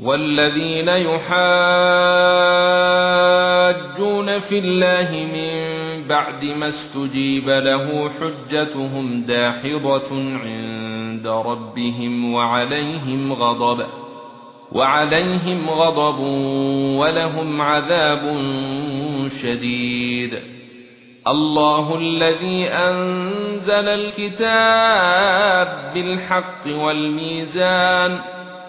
والذين يحاجون في الله من بعد ما استجيب له حجتهم داحضة عند ربهم وعليهم غضب وعليهم غضب ولهم عذاب شديد. الله الذي أنزل الكتاب بالحق والميزان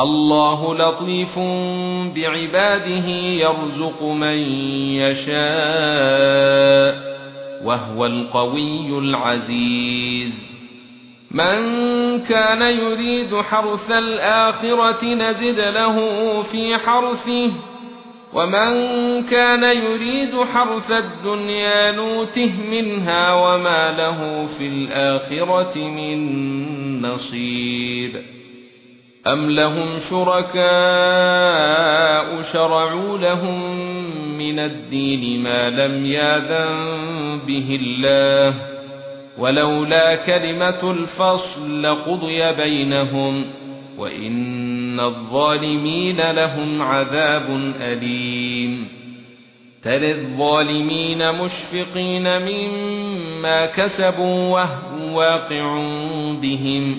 الله لطيف بعباده يرزق من يشاء وهو القوي العزيز. من كان يريد حرث الآخرة نزد له في حرثه ومن كان يريد حرث الدنيا نوته منها وما له في الآخرة من نصيب. ام لهم شركاء شرعوا لهم من الدين ما لم ياذن به الله ولولا كلمه الفصل لقضي بينهم وان الظالمين لهم عذاب اليم ترى الظالمين مشفقين مما كسبوا وهو واقع بهم